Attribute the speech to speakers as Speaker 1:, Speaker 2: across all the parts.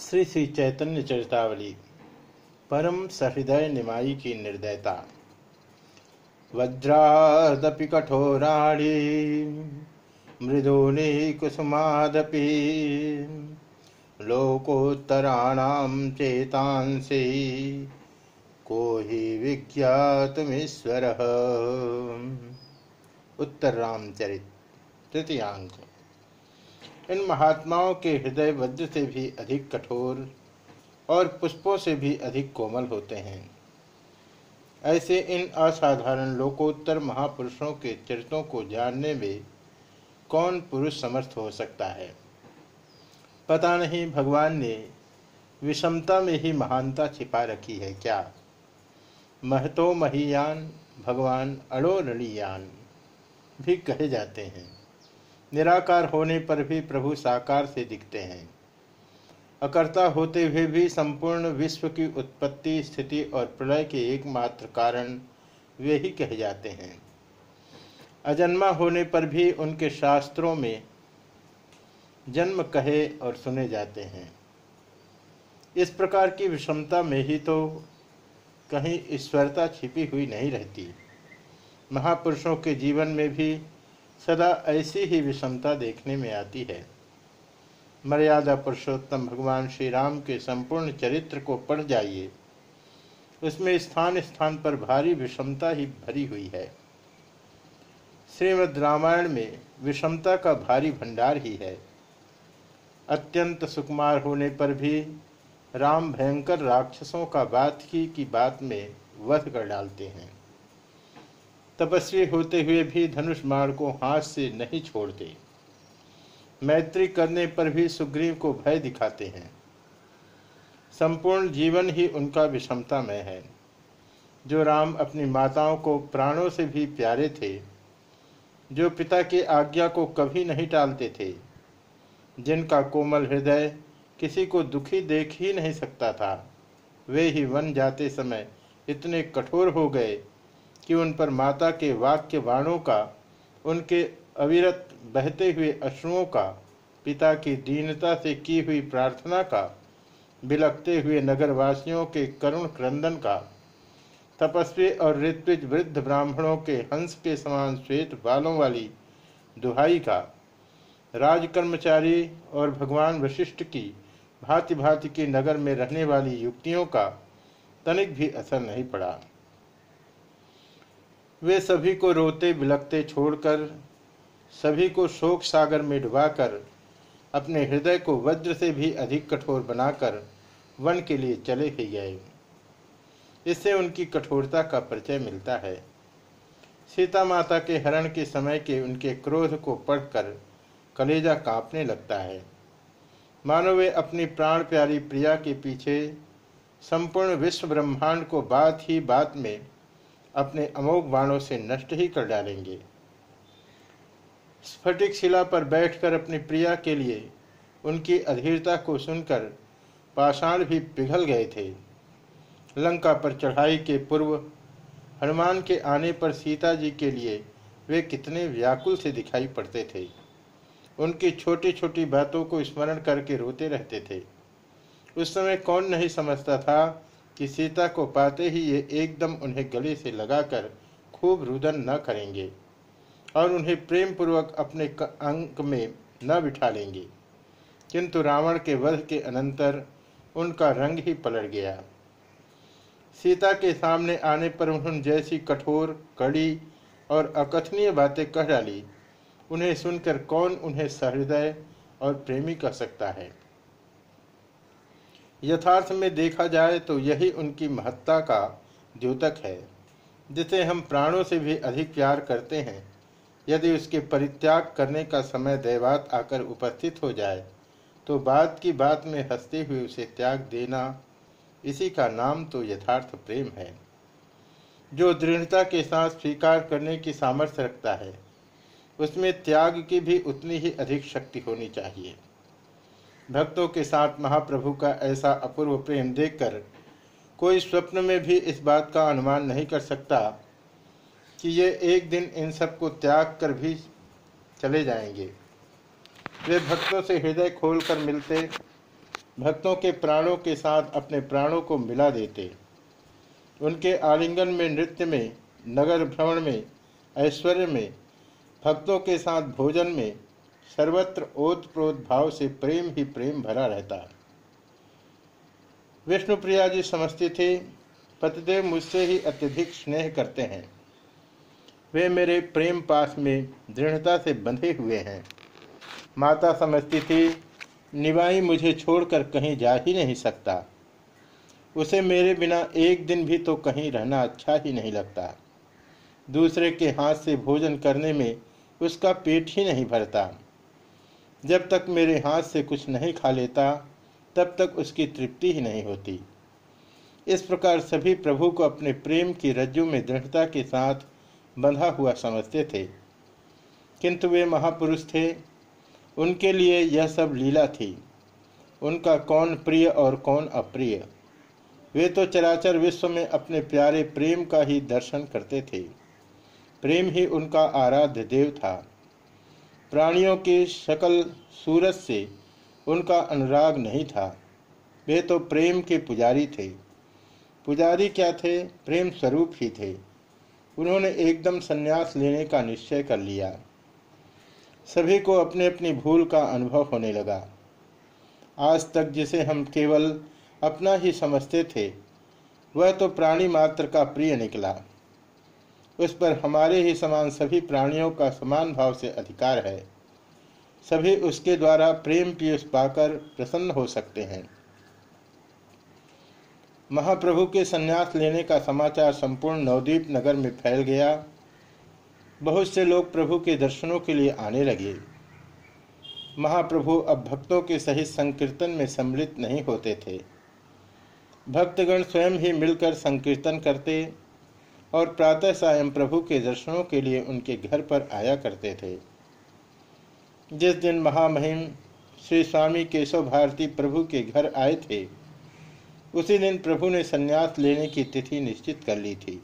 Speaker 1: श्री श्री चैतन्य चरितावली, परम सहृदय निमाई की निर्दयता। वज्रादपि कठोराणी, मृदूनि कुसुमादपि, लोकोत्तराणां चेतांसि को हि विज्ञातमीश्वर उत्तर रामचरित तृतीयांक इन महात्माओं के हृदय वज्र से भी अधिक कठोर और पुष्पों से भी अधिक कोमल होते हैं। ऐसे इन असाधारण लोकोत्तर महापुरुषों के चरित्रों को जानने में कौन पुरुष समर्थ हो सकता है? पता नहीं भगवान ने विषमता में ही महानता छिपा रखी है क्या? महतो महीयान, भगवान अड़ोरणीयान भी कहे जाते हैं। निराकार होने पर भी प्रभु साकार से दिखते हैं। अकर्ता होते हुए भी संपूर्ण विश्व की उत्पत्ति, स्थिति और प्रलय के एकमात्र कारण वे ही कहे जाते हैं। अजन्मा होने पर भी उनके शास्त्रों में जन्म कहे और सुने जाते हैं। इस प्रकार की विषमता में ही तो कहीं ईश्वरता छिपी हुई नहीं रहती। महापुरुषों के जीवन में भी सदा ऐसी ही विषमता देखने में आती है। मर्यादा पुरुषोत्तम भगवान श्री राम के संपूर्ण चरित्र को पढ़ जाइए। उसमें स्थान स्थान पर भारी विषमता ही भरी हुई है। श्रीमद् रामायण में विषमता का भारी भंडार ही है। अत्यंत सुकुमार होने पर भी राम भयंकर राक्षसों का बात की की बात में वध कर डालते हैं। तपस्वी होते हुए भी धनुष मार को हाथ से नहीं छोड़ते। मैत्री करने पर भी सुग्रीव को भय दिखाते हैं। संपूर्ण जीवन ही उनका विषमतामय है। जो राम अपनी माताओं को प्राणों से भी प्यारे थे, जो पिता की आज्ञा को कभी नहीं टालते थे, जिनका कोमल हृदय किसी को दुखी देख ही नहीं सकता था, वे ही वन जाते समय इतने कठोर हो गए कि उन पर माता के वाक्य बाणों का, उनके अविरत बहते हुए अश्रुओं का, पिता की दीनता से की हुई प्रार्थना का बिलकते हुए नगरवासियों के करुण क्रंदन का, तपस्वी और ऋत्विज वृद्ध ब्राह्मणों के हंस के समान श्वेत बालों वाली दुहाई का, राजकर्मचारी और भगवान वशिष्ठ की भांति भांति के नगर में रहने वाली युक्तियों का, तनिक भी असर नहीं पड़ा। वे सभी को रोते बिलकते छोड़कर, सभी को शोक सागर में डुबाकर, अपने हृदय को वज्र से भी अधिक कठोर बनाकर वन के लिए चले ही गए। इससे उनकी कठोरता का परिचय मिलता है। सीता माता के हरण के समय के उनके क्रोध को पढ़कर कलेजा कांपने लगता है। मानो वे अपनी प्राण प्यारी प्रिया के पीछे संपूर्ण विश्व ब्रह्मांड को बात ही बात में अपने अमोघ बाणों से नष्ट ही कर डालेंगे। स्फटिक शिला पर बैठकर अपनी प्रिया के लिए उनकी अधीरता को सुनकर पाषाण भी पिघल गए थे। लंका पर चढ़ाई के पूर्व, हनुमान के आने पर सीता जी के लिए वे कितने व्याकुल से दिखाई पड़ते थे। उनकी छोटी छोटी बातों को स्मरण करके रोते रहते थे। उस समय कौन नहीं समझता था कि सीता को पाते ही ये एकदम उन्हें गले से लगाकर खूब रुदन न करेंगे और उन्हें प्रेम पूर्वक अपने अंक में न बिठा लेंगे। किंतु रावण के वध के अनंतर उनका रंग ही पलट गया। सीता के सामने आने पर उन्होंने जैसी कठोर, कड़ी और अकथनीय बातें कह डाली, उन्हें सुनकर कौन उन्हें सहृदय और प्रेमी कह सकता है? यथार्थ में देखा जाए तो यही उनकी महत्ता का द्योतक है, जिसे हम प्राणों से भी अधिक प्यार करते हैं। यदि उसके परित्याग करने का समय दैवात आकर उपस्थित हो जाए तो बात की बात में हँसते हुए उसे त्याग देना, इसी का नाम तो यथार्थ प्रेम है। जो दृढ़ता के साथ स्वीकार करने की सामर्थ्य रखता है, उसमें त्याग की भी उतनी ही अधिक शक्ति होनी चाहिए। भक्तों के साथ महाप्रभु का ऐसा अपूर्व प्रेम देखकर कोई स्वप्न में भी इस बात का अनुमान नहीं कर सकता कि ये एक दिन इन सबको त्याग कर भी चले जाएँगे। वे भक्तों से हृदय खोलकर मिलते, भक्तों के प्राणों के साथ अपने प्राणों को मिला देते। उनके आलिंगन में, नृत्य में, नगर भ्रमण में, ऐश्वर्य में, भक्तों के साथ भोजन में सर्वत्र ओत प्रोत भाव से प्रेम ही प्रेम भरा रहता। विष्णुप्रिया जी समझती थी, पतिदेव मुझसे ही अत्यधिक स्नेह करते हैं। वे मेरे प्रेम पास में दृढ़ता से बंधे हुए हैं। माता समझती थी, निवाई मुझे छोड़कर कहीं जा ही नहीं सकता। उसे मेरे बिना एक दिन भी तो कहीं रहना अच्छा ही नहीं लगता। दूसरे के हाथ से भोजन करने में उसका पेट ही नहीं भरता। जब तक मेरे हाथ से कुछ नहीं खा लेता, तब तक उसकी तृप्ति ही नहीं होती। इस प्रकार सभी प्रभु को अपने प्रेम की रज्जु में दृढ़ता के साथ बंधा हुआ समझते थे। किंतु वे महापुरुष थे। उनके लिए यह सब लीला थी। उनका कौन प्रिय और कौन अप्रिय? वे तो चराचर विश्व में अपने प्यारे प्रेम का ही दर्शन करते थे। प्रेम ही उनका आराध्य देव था। प्राणियों की शकल सूरत से उनका अनुराग नहीं था। वे तो प्रेम के पुजारी थे। पुजारी क्या थे? प्रेम स्वरूप ही थे। उन्होंने एकदम संन्यास लेने का निश्चय कर लिया। सभी को अपने अपनी भूल का अनुभव होने लगा। आज तक जिसे हम केवल अपना ही समझते थे, वह तो प्राणी मात्र का प्रिय निकला। उस पर हमारे ही समान सभी प्राणियों का समान भाव से अधिकार है। सभी उसके द्वारा प्रेम पीयूष पाकर प्रसन्न हो सकते हैं। महाप्रभु के संन्यास लेने का समाचार संपूर्ण नवद्वीप नगर में फैल गया। बहुत से लोग प्रभु के दर्शनों के लिए आने लगे। महाप्रभु अब भक्तों के सहित संकीर्तन में सम्मिलित नहीं होते थे। भक्तगण स्वयं ही मिलकर संकीर्तन करते और प्रातः सायं प्रभु के दर्शनों के लिए उनके घर पर आया करते थे। जिस दिन महामहिम श्री स्वामी केशव भारती प्रभु के घर आए थे, उसी दिन प्रभु ने संन्यास लेने की तिथि निश्चित कर ली थी।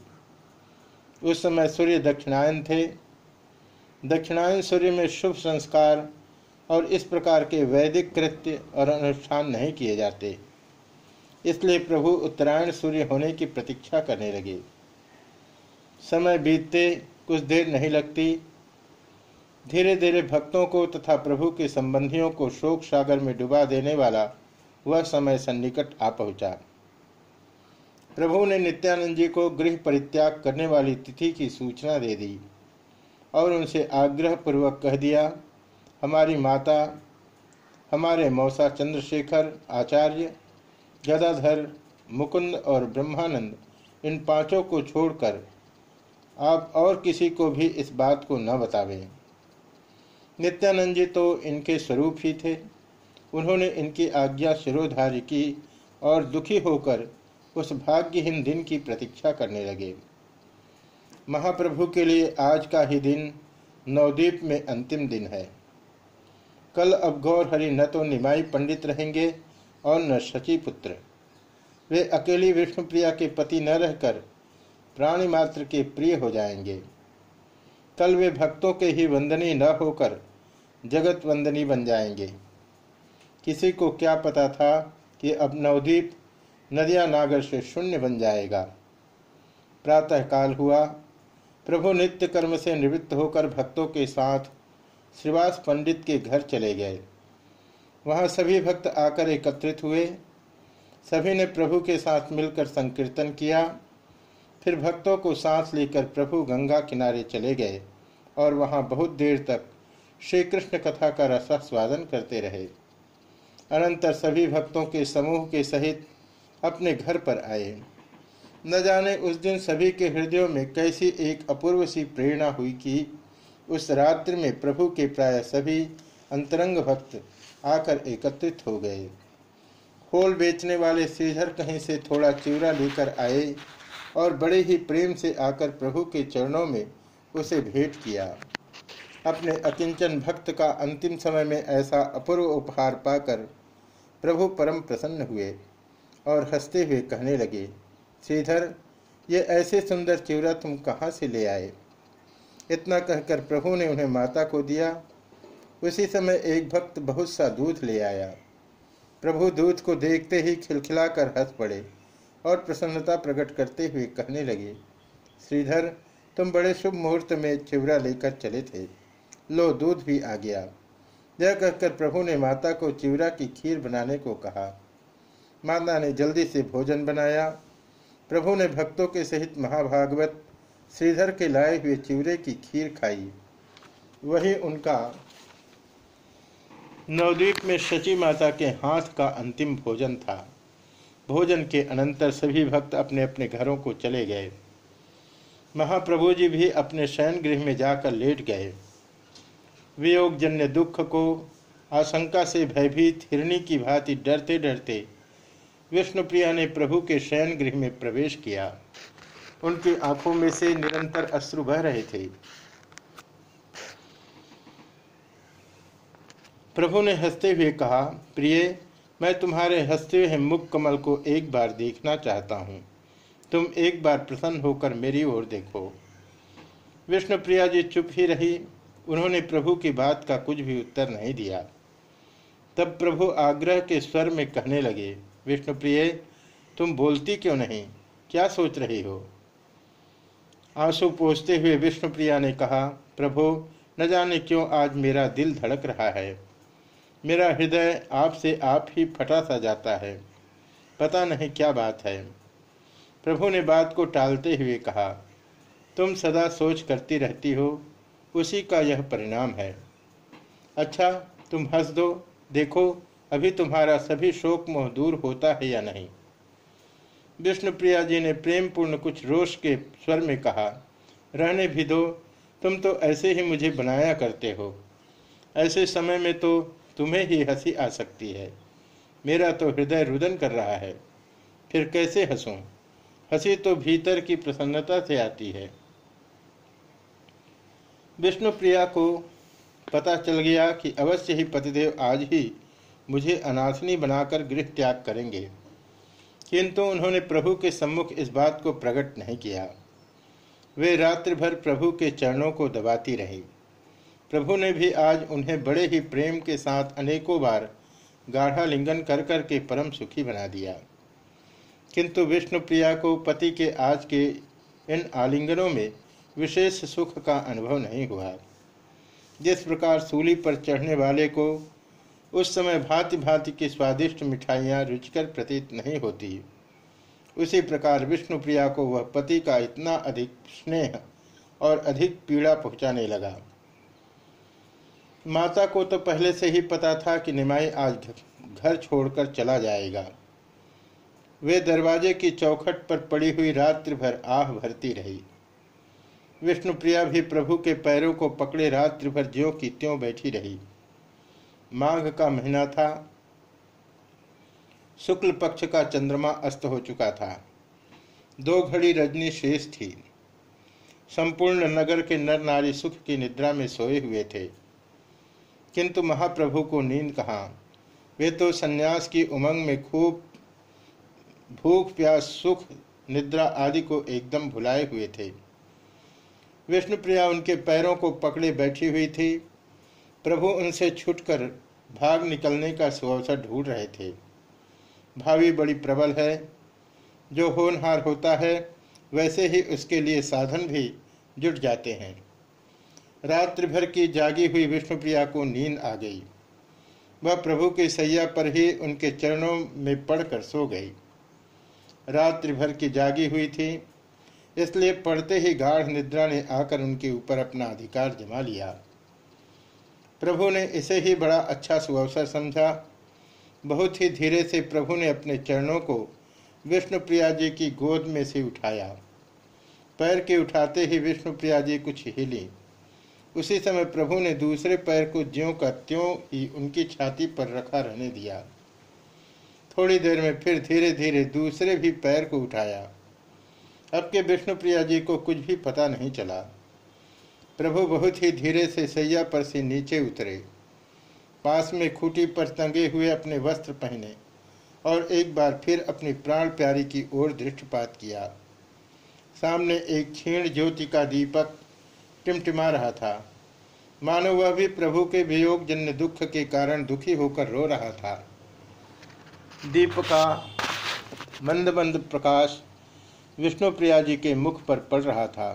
Speaker 1: उस समय सूर्य दक्षिणायन थे। दक्षिणायन सूर्य में शुभ संस्कार और इस प्रकार के वैदिक कृत्य और अनुष्ठान नहीं किए जाते। इसलिए प्रभु उत्तरायण सूर्य होने की प्रतीक्षा करने लगे। समय बीतते कुछ देर नहीं लगती। धीरे धीरे भक्तों को तथा प्रभु के संबंधियों को शोक सागर में डुबा देने वाला वह समय सन्निकट आ पहुँचा। प्रभु ने नित्यानंद जी को गृह परित्याग करने वाली तिथि की सूचना दे दी और उनसे आग्रह पूर्वक कह दिया, हमारी माता, हमारे मौसा चंद्रशेखर, आचार्य गदाधर मुकुंद और ब्रह्मानंद, इन पाँचों को छोड़कर आप और किसी को भी इस बात को न बतावें। नित्यानंद जी तो इनके स्वरूप ही थे। उन्होंने इनकी आज्ञा शिरोधारी की और दुखी होकर उस भाग्यहीन दिन की प्रतीक्षा करने लगे। महाप्रभु के लिए आज का ही दिन नवद्वीप में अंतिम दिन है। कल अब गौर हरि न तो निमाई पंडित रहेंगे और न शची पुत्र। वे अकेली विष्णुप्रिया के पति न रहकर प्राणी मात्र के प्रिय हो जाएँगे। कल वे भक्तों के ही वंदनी न होकर जगत वंदनी बन जाएँगे। किसी को क्या पता था कि अब नवद्वीप नदिया नागर से शून्य बन जाएगा। प्रातः काल हुआ। प्रभु नित्य कर्म से निवृत्त होकर भक्तों के साथ श्रीवास पंडित के घर चले गए। वहाँ सभी भक्त आकर एकत्रित हुए। सभी ने प्रभु के साथ मिलकर संकीर्तन किया। फिर भक्तों को सांस लेकर प्रभु गंगा किनारे चले गए और वहाँ बहुत देर तक श्री कृष्ण कथा का रसास्वादन करते रहे। अनंतर सभी भक्तों के समूह के सहित अपने घर पर आए। न जाने उस दिन सभी के हृदयों में कैसी एक अपूर्व सी प्रेरणा हुई कि उस रात्रि में प्रभु के प्राय सभी अंतरंग भक्त आकर एकत्रित हो गए। होल बेचने वाले श्रीधर कहीं से थोड़ा चिवरा लेकर आए और बड़े ही प्रेम से आकर प्रभु के चरणों में उसे भेंट किया। अपने अकिंचन भक्त का अंतिम समय में ऐसा अपूर्व उपहार पाकर प्रभु परम प्रसन्न हुए और हँसते हुए कहने लगे, श्रीधर, ये ऐसे सुंदर चिवरा तुम कहाँ से ले आए? इतना कहकर प्रभु ने उन्हें माता को दिया। उसी समय एक भक्त बहुत सा दूध ले आया। प्रभु दूध को देखते ही खिलखिलाकर हंस पड़े। और प्रसन्नता प्रकट करते हुए कहने लगे, श्रीधर, तुम बड़े शुभ मुहूर्त में चिवरा लेकर चले थे। लो, दूध भी आ गया। यह कहकर प्रभु ने माता को चिवरा की खीर बनाने को कहा। माता ने जल्दी से भोजन बनाया। प्रभु ने भक्तों के सहित महाभागवत, श्रीधर के लाए हुए चिवरे की खीर खाई। वही उनका नवद्वीप में शची माता के हाथ का अंतिम भोजन था। भोजन के अनंतर सभी भक्त अपने अपने घरों को चले गए। महाप्रभु जी भी अपने शयन गृह में जाकर लेट गए। वियोगजन्य दुख को, आशंका से भयभीत हिरणी की भांति डरते डरते विष्णुप्रिया ने प्रभु के शयन गृह में प्रवेश किया। उनकी आँखों में से निरंतर अश्रु बह रहे थे। प्रभु ने हँसते हुए कहा, प्रिय मैं तुम्हारे हँसते हुए मुख कमल को एक बार देखना चाहता हूँ। तुम एक बार प्रसन्न होकर मेरी ओर देखो। विष्णुप्रिया जी चुप ही रही। उन्होंने प्रभु की बात का कुछ भी उत्तर नहीं दिया। तब प्रभु आग्रह के स्वर में कहने लगे, विष्णुप्रिय, तुम बोलती क्यों नहीं? क्या सोच रही हो? आँसू पोसते हुए विष्णुप्रिया ने कहा, प्रभु, न जाने क्यों आज मेरा दिल धड़क रहा है। मेरा हृदय आपसे आप ही फटा सा जाता है। पता नहीं क्या बात है। प्रभु ने बात को टालते हुए कहा, तुम सदा सोच करती रहती हो, उसी का यह परिणाम है। अच्छा तुम हंस दो, देखो, अभी तुम्हारा सभी शोक मोह दूर होता है या नहीं? विष्णुप्रिया जी ने प्रेम पूर्ण कुछ रोष के स्वर में कहा, रहने भी दो, तुम तो ऐसे ही मुझे बनाया करते हो। ऐसे समय में तो तुम्हें ही हँसी आ सकती है। मेरा तो हृदय रुदन कर रहा है। फिर कैसे हंसूं? हँसी तो भीतर की प्रसन्नता से आती है। विष्णु प्रिया को पता चल गया कि अवश्य ही पतिदेव आज ही मुझे अनाथनी बनाकर गृह त्याग करेंगे। किंतु उन्होंने प्रभु के सम्मुख इस बात को प्रकट नहीं किया। वे रात्रि भर प्रभु के चरणों को दबाती रही। प्रभु ने भी आज उन्हें बड़े ही प्रेम के साथ अनेकों बार गाढ़ा लिंगन कर कर के परम सुखी बना दिया। किंतु विष्णु प्रिया को पति के आज के इन आलिंगनों में विशेष सुख का अनुभव नहीं हुआ। जिस प्रकार सूली पर चढ़ने वाले को उस समय भांति भांति की स्वादिष्ट मिठाइयाँ रुचिकर प्रतीत नहीं होती, उसी प्रकार विष्णुप्रिया को वह पति का इतना अधिक स्नेह और अधिक पीड़ा पहुँचाने लगा। माता को तो पहले से ही पता था कि निमाई आज घर छोड़कर चला जाएगा। वे दरवाजे की चौखट पर पड़ी हुई रात्रि भर आह भरती रही। विष्णुप्रिया भी प्रभु के पैरों को पकड़े रात्रि भर ज्यो की त्यों बैठी रही। माघ का महीना था। शुक्ल पक्ष का चंद्रमा अस्त हो चुका था। दो घड़ी रजनी शेष थी। संपूर्ण नगर के नर नारी सुख की निद्रा में सोए हुए थे। किंतु महाप्रभु को नींद कहाँ? वे तो सन्यास की उमंग में खूब भूख, प्यास, सुख, निद्रा आदि को एकदम भुलाए हुए थे। विष्णुप्रिया उनके पैरों को पकड़े बैठी हुई थी। प्रभु उनसे छुटकर भाग निकलने का सुअवसर ढूंढ रहे थे। भावी बड़ी प्रबल है, जो होनहार होता है, वैसे ही उसके लिए साधन भी जुट जाते हैं। रात्रि भर की जागी हुई विष्णुप्रिया को नींद आ गई। वह प्रभु की सैया पर ही उनके चरणों में पड़कर सो गई। रात्रि भर की जागी हुई थी, इसलिए पढ़ते ही गाढ़ निद्रा ने आकर उनके ऊपर अपना अधिकार जमा लिया। प्रभु ने इसे ही बड़ा अच्छा सुअवसर समझा। बहुत ही धीरे से प्रभु ने अपने चरणों को विष्णुप्रिया जी की गोद में से उठाया। पैर के उठाते ही विष्णुप्रिया जी कुछ हिली। उसी समय प्रभु ने दूसरे पैर को ज्यों का त्यों ही उनकी छाती पर रखा रहने दिया। थोड़ी देर में फिर धीरे धीरे दूसरे भी पैर को उठाया। अब के विष्णुप्रिया जी को कुछ भी पता नहीं चला। प्रभु बहुत ही धीरे से सैया पर से नीचे उतरे। पास में खूटी पर तंगे हुए अपने वस्त्र पहने और एक बार फिर अपनी प्राण प्यारी की ओर दृष्टिपात किया। सामने एक क्षीण ज्योति का दीपक टिमटिमा रहा था। मानो वह भी प्रभु के वियोग जन्य दुख के कारण दुखी होकर रो रहा था। दीप का मंद मंद प्रकाश विष्णुप्रिया जी के मुख पर पड़ रहा था।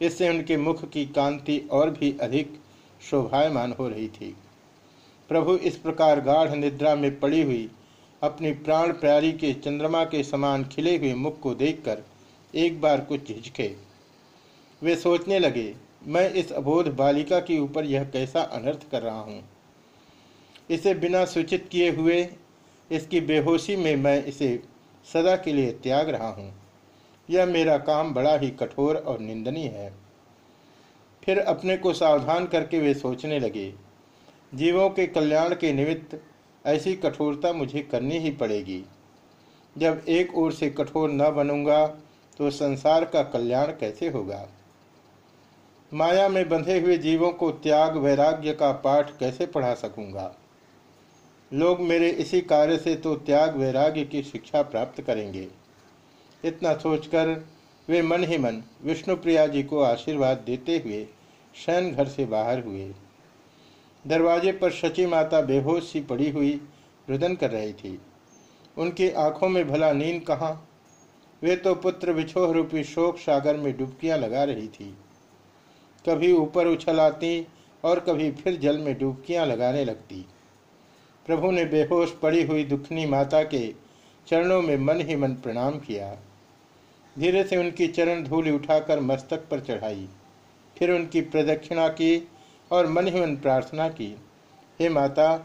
Speaker 1: इससे उनके मुख की कांति और भी अधिक शोभायमान हो रही थी। प्रभु इस प्रकार गाढ़ निद्रा में पड़ी हुई अपनी प्राण प्यारी के चंद्रमा के समान खिले हुए मुख को देखकर एक बार कुछ झिझके वे सोचने लगे मैं इस अबोध बालिका के ऊपर यह कैसा अनर्थ कर रहा हूँ? इसे बिना सूचित किए हुए, इसकी बेहोशी में मैं इसे सदा के लिए त्याग रहा हूँ। यह मेरा काम बड़ा ही कठोर और निंदनीय है। फिर अपने को सावधान करके वे सोचने लगे, जीवों के कल्याण के निमित्त ऐसी कठोरता मुझे करनी ही पड़ेगी। जब एक ओर से कठोर न बनूँगा तो संसार का कल्याण कैसे होगा? माया में बंधे हुए जीवों को त्याग, वैराग्य का पाठ कैसे पढ़ा सकूँगा? लोग मेरे इसी कार्य से तो त्याग, वैराग्य की शिक्षा प्राप्त करेंगे। इतना सोचकर वे मन ही मन विष्णुप्रिया जी को आशीर्वाद देते हुए शयन घर से बाहर हुए। दरवाजे पर शची माता बेहोश सी पड़ी हुई रुदन कर रही थी। उनकी आँखों में भला नींद कहाँ? वे तो पुत्र विछोह रूपी शोक सागर में डुबकियाँ लगा रही थी। कभी ऊपर उछल आती और कभी फिर जल में डुबकियाँ लगाने लगती। प्रभु ने बेहोश पड़ी हुई दुखनी माता के चरणों में मन ही मन प्रणाम किया। धीरे से उनकी चरण धूल उठाकर मस्तक पर चढ़ाई। फिर उनकी प्रदक्षिणा की और मन ही मन प्रार्थना की, हे माता,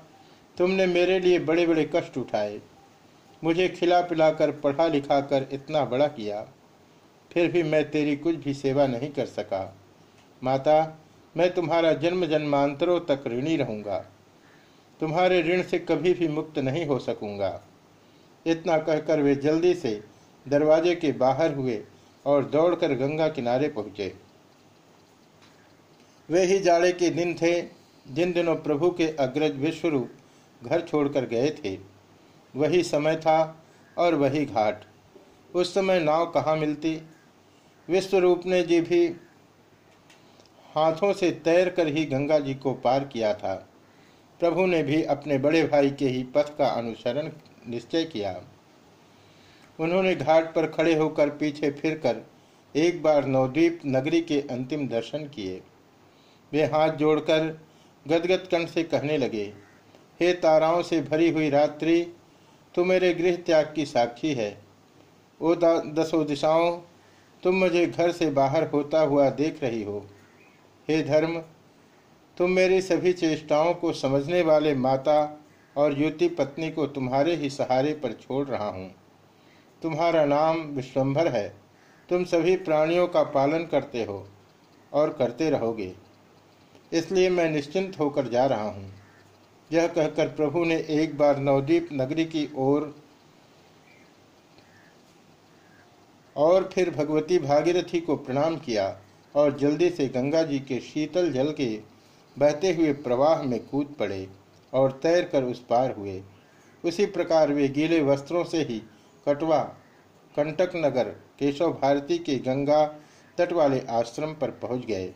Speaker 1: तुमने मेरे लिए बड़े बड़े कष्ट उठाए। मुझे खिला पिलाकर पढ़ा लिखा कर इतना बड़ा किया। फिर भी मैं तेरी कुछ भी सेवा नहीं कर सका। माता, मैं तुम्हारा जन्म जन्मांतरों तक ऋणी रहूँगा। तुम्हारे ऋण से कभी भी मुक्त नहीं हो सकूँगा। इतना कहकर वे जल्दी से दरवाजे के बाहर हुए और दौड़कर गंगा किनारे पहुँचे। वे ही जाड़े के दिन थे, जिन दिनों प्रभु के अग्रज विश्वरूप घर छोड़कर गए थे। वही समय था और वही घाट। उस समय नाव कहाँ मिलती? विश्वरूप ने जी भी हाथों से तैर कर ही गंगा जी को पार किया था। प्रभु ने भी अपने बड़े भाई के ही पथ का अनुसरण निश्चय किया। उन्होंने घाट पर खड़े होकर पीछे फिरकर एक बार नवद्वीप नगरी के अंतिम दर्शन किए। वे हाथ जोड़कर गदगद कंठ से कहने लगे, हे ताराओं से भरी हुई रात्रि, तू मेरे गृह त्याग की साक्षी है। ओ दसों दिशाओं, तुम मुझे घर से बाहर होता हुआ देख रही हो। हे धर्म, तुम मेरी सभी चेष्टाओं को समझने वाले माता और युति पत्नी को तुम्हारे ही सहारे पर छोड़ रहा हूँ। तुम्हारा नाम विश्वम्भर है। तुम सभी प्राणियों का पालन करते हो और करते रहोगे। इसलिए मैं निश्चिंत होकर जा रहा हूँ। यह कहकर प्रभु ने एक बार नवदीप नगरी की ओर और फिर भगवती भागीरथी को प्रणाम किया। और जल्दी से गंगा जी के शीतल जल के बहते हुए प्रवाह में कूद पड़े और तैर कर उस पार हुए। उसी प्रकार वे गीले वस्त्रों से ही कटवा कंटक नगर केशव भारती के गंगा तट वाले आश्रम पर पहुँच गए।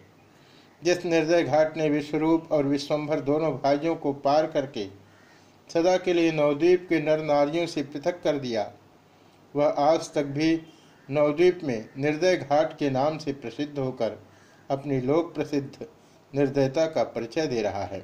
Speaker 1: जिस निर्दय घाट ने विश्वरूप और विश्वम्भर दोनों भाइयों को पार करके सदा के लिए नवद्वीप के नर नारियों से पृथक कर दिया, वह आज तक भी नवद्वीप में निर्दय घाट के नाम से प्रसिद्ध होकर अपनी लोक प्रसिद्ध निर्दयता का परिचय दे रहा है।